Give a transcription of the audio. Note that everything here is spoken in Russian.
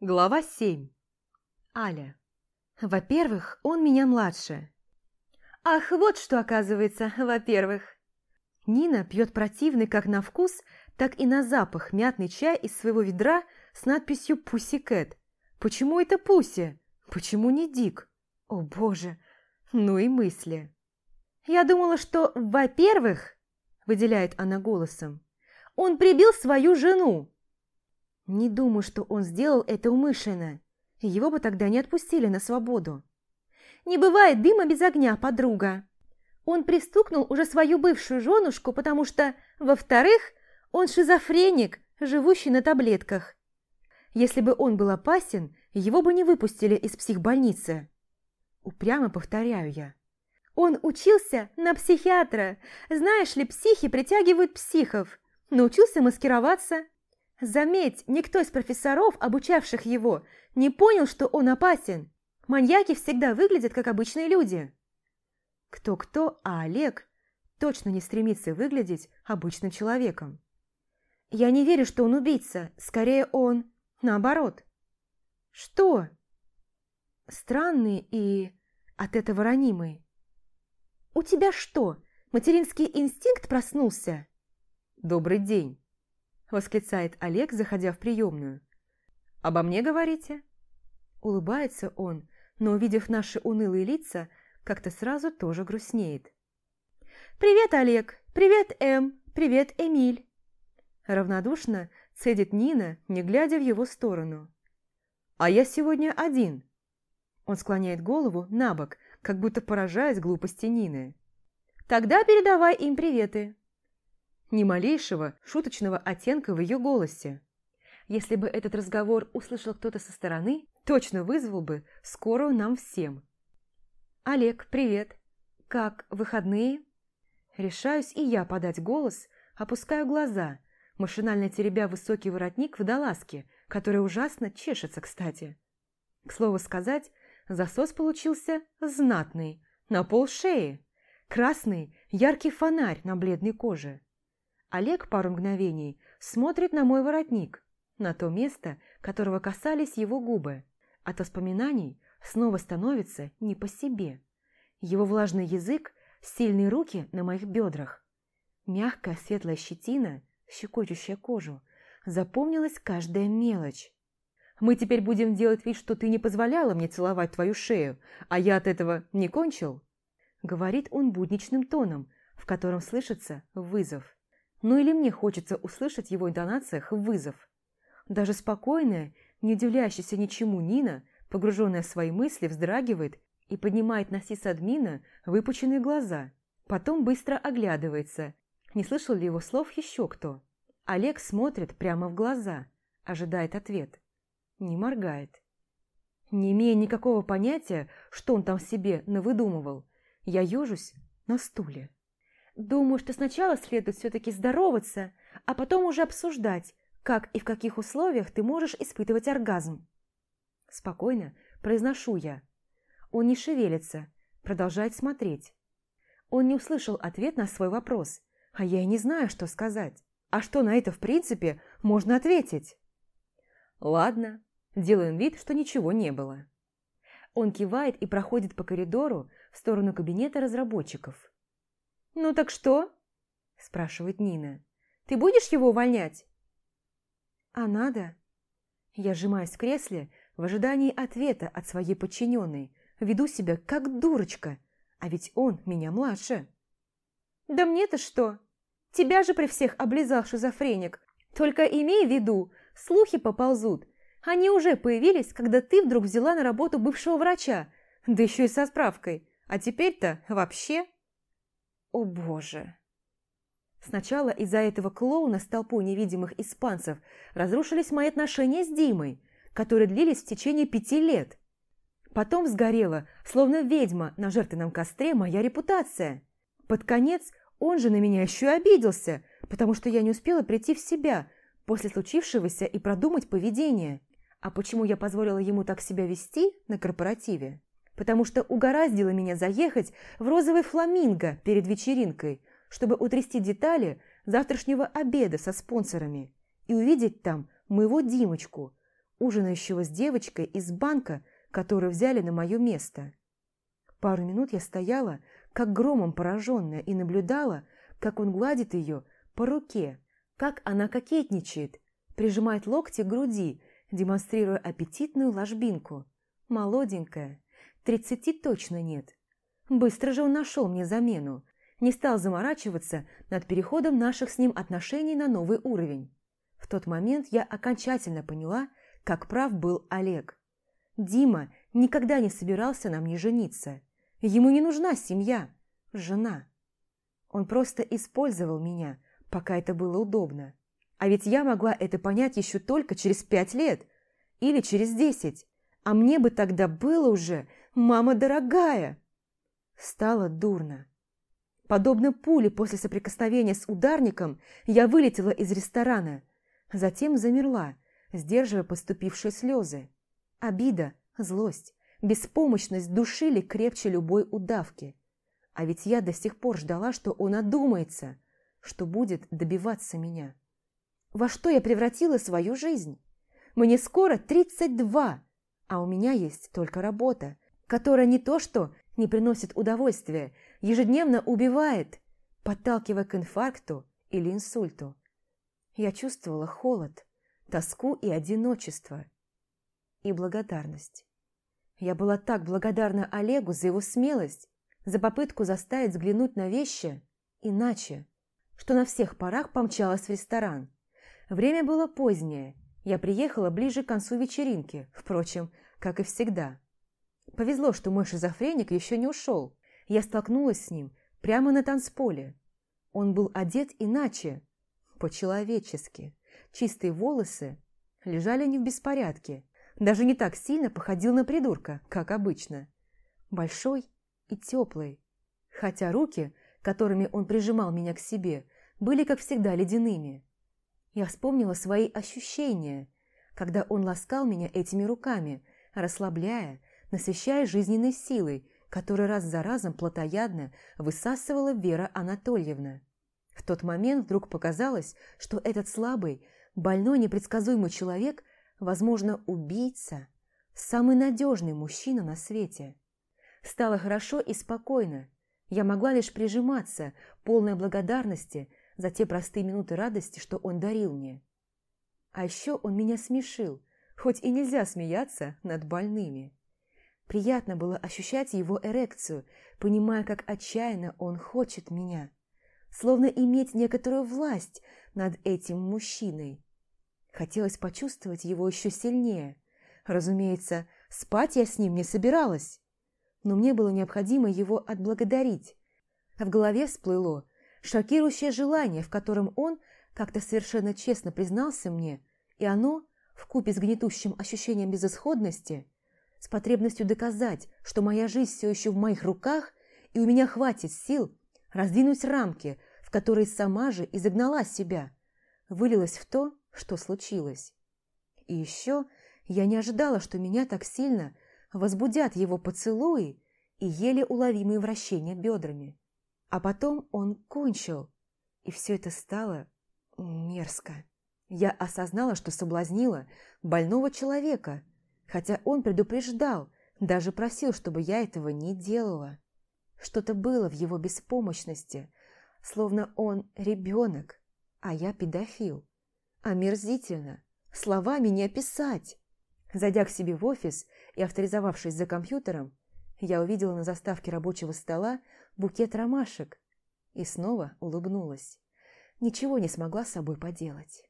Глава 7. Аля. Во-первых, он меня младше. Ах, вот что оказывается, во-первых. Нина пьет противный как на вкус, так и на запах мятный чай из своего ведра с надписью «Пусси Кэт». Почему это Пусси? Почему не Дик? О боже, ну и мысли. Я думала, что, во-первых, выделяет она голосом, он прибил свою жену. Не думаю, что он сделал это умышленно. Его бы тогда не отпустили на свободу. Не бывает дыма без огня, подруга. Он пристукнул уже свою бывшую женушку, потому что, во-вторых, он шизофреник, живущий на таблетках. Если бы он был опасен, его бы не выпустили из психбольницы. Упрямо повторяю я. Он учился на психиатра. Знаешь ли, психи притягивают психов. Научился маскироваться, Заметь, никто из профессоров, обучавших его, не понял, что он опасен. Маньяки всегда выглядят как обычные люди. Кто-кто, а Олег точно не стремится выглядеть обычным человеком. Я не верю, что он убийца, скорее он наоборот. Что? Странный и от этого ранимый. У тебя что, материнский инстинкт проснулся? Добрый день. – восклицает Олег, заходя в приемную. «Обо мне говорите?» Улыбается он, но, увидев наши унылые лица, как-то сразу тоже грустнеет. «Привет, Олег! Привет, Эм! Привет, Эмиль!» Равнодушно цедит Нина, не глядя в его сторону. «А я сегодня один!» Он склоняет голову на бок, как будто поражаясь глупости Нины. «Тогда передавай им приветы!» Ни малейшего шуточного оттенка в ее голосе. Если бы этот разговор услышал кто-то со стороны, точно вызвал бы скорую нам всем. «Олег, привет! Как, выходные?» Решаюсь и я подать голос, опускаю глаза, машинально теребя высокий воротник водолазки, который ужасно чешется, кстати. К слову сказать, засос получился знатный, на пол шеи, красный, яркий фонарь на бледной коже. Олег пару мгновений смотрит на мой воротник, на то место, которого касались его губы. От воспоминаний снова становится не по себе. Его влажный язык, сильные руки на моих бедрах. Мягкая светлая щетина, щекочущая кожу. Запомнилась каждая мелочь. «Мы теперь будем делать вид, что ты не позволяла мне целовать твою шею, а я от этого не кончил?» Говорит он будничным тоном, в котором слышится вызов. Ну или мне хочется услышать в его интонациях вызов. Даже спокойная, не удивляющаяся ничему Нина, погруженная в свои мысли, вздрагивает и поднимает на сисадмина выпученные глаза. Потом быстро оглядывается. Не слышал ли его слов еще кто? Олег смотрит прямо в глаза, ожидает ответ. Не моргает. Не имея никакого понятия, что он там себе навыдумывал, я ежусь на стуле. Думаю, что сначала следует все-таки здороваться, а потом уже обсуждать, как и в каких условиях ты можешь испытывать оргазм. Спокойно произношу я. Он не шевелится, продолжает смотреть. Он не услышал ответ на свой вопрос, а я и не знаю, что сказать. А что на это, в принципе, можно ответить? Ладно, делаем вид, что ничего не было. Он кивает и проходит по коридору в сторону кабинета разработчиков. «Ну так что?» – спрашивает Нина. «Ты будешь его увольнять?» «А надо?» Я сжимаюсь в кресле в ожидании ответа от своей подчиненной, веду себя как дурочка, а ведь он меня младше. «Да мне-то что? Тебя же при всех облизал шизофреник. Только имей в виду, слухи поползут. Они уже появились, когда ты вдруг взяла на работу бывшего врача, да еще и со справкой. А теперь-то вообще...» О боже! Сначала из-за этого клоуна с толпой невидимых испанцев разрушились мои отношения с Димой, которые длились в течение пяти лет. Потом сгорела, словно ведьма на жертвенном костре, моя репутация. Под конец он же на меня еще и обиделся, потому что я не успела прийти в себя после случившегося и продумать поведение. А почему я позволила ему так себя вести на корпоративе? Потому что угораздило меня заехать в розовый фламинго перед вечеринкой, чтобы утрясти детали завтрашнего обеда со спонсорами и увидеть там моего Димочку, ужинающего с девочкой из банка, которую взяли на мое место. Пару минут я стояла, как громом пораженная, и наблюдала, как он гладит ее по руке, как она кокетничает, прижимает локти к груди, демонстрируя аппетитную ложбинку. Молоденькая, тридцати точно нет. Быстро же он нашел мне замену, не стал заморачиваться над переходом наших с ним отношений на новый уровень. В тот момент я окончательно поняла, как прав был Олег. Дима никогда не собирался на мне жениться. Ему не нужна семья, жена. Он просто использовал меня, пока это было удобно. А ведь я могла это понять еще только через пять лет или через десять. А мне бы тогда было уже «мама дорогая». Стало дурно. Подобно пуле после соприкосновения с ударником, я вылетела из ресторана. Затем замерла, сдерживая поступившие слезы. Обида, злость, беспомощность душили крепче любой удавки. А ведь я до сих пор ждала, что он одумается, что будет добиваться меня. Во что я превратила свою жизнь? Мне скоро 32, а у меня есть только работа, которая не то что не приносит удовольствия, ежедневно убивает, подталкивая к инфаркту или инсульту. Я чувствовала холод, тоску и одиночество, и благодарность. Я была так благодарна Олегу за его смелость, за попытку заставить взглянуть на вещи иначе, что на всех парах помчалась в ресторан. Время было позднее, я приехала ближе к концу вечеринки, впрочем, как и всегда. Повезло, что мой шизофреник еще не ушел. Я столкнулась с ним прямо на танцполе. Он был одет иначе, по-человечески. Чистые волосы лежали не в беспорядке. Даже не так сильно походил на придурка, как обычно. Большой и теплый. Хотя руки, которыми он прижимал меня к себе, были, как всегда, ледяными. Я вспомнила свои ощущения, когда он ласкал меня этими руками, расслабляя, насыщая жизненной силой, которую раз за разом плотоядно высасывала Вера Анатольевна. В тот момент вдруг показалось, что этот слабый, больной, непредсказуемый человек, возможно, убийца, самый надежный мужчина на свете. Стало хорошо и спокойно. Я могла лишь прижиматься, полной благодарности за те простые минуты радости, что он дарил мне. А еще он меня смешил, хоть и нельзя смеяться над больными. Приятно было ощущать его эрекцию, понимая, как отчаянно он хочет меня. Словно иметь некоторую власть над этим мужчиной. Хотелось почувствовать его еще сильнее. Разумеется, спать я с ним не собиралась. Но мне было необходимо его отблагодарить. В голове всплыло шокирующее желание, в котором он как-то совершенно честно признался мне, и оно, вкупе с гнетущим ощущением безысходности, с потребностью доказать, что моя жизнь все еще в моих руках, и у меня хватит сил раздвинуть рамки, в которые сама же изогнала себя, вылилось в то, что случилось. И еще я не ожидала, что меня так сильно возбудят его поцелуи и еле уловимые вращения бедрами. А потом он кончил, и все это стало мерзко. Я осознала, что соблазнила больного человека – хотя он предупреждал, даже просил, чтобы я этого не делала. Что-то было в его беспомощности, словно он ребенок, а я педофил. Омерзительно, словами не описать. Зайдя к себе в офис и авторизовавшись за компьютером, я увидела на заставке рабочего стола букет ромашек и снова улыбнулась. Ничего не смогла с собой поделать.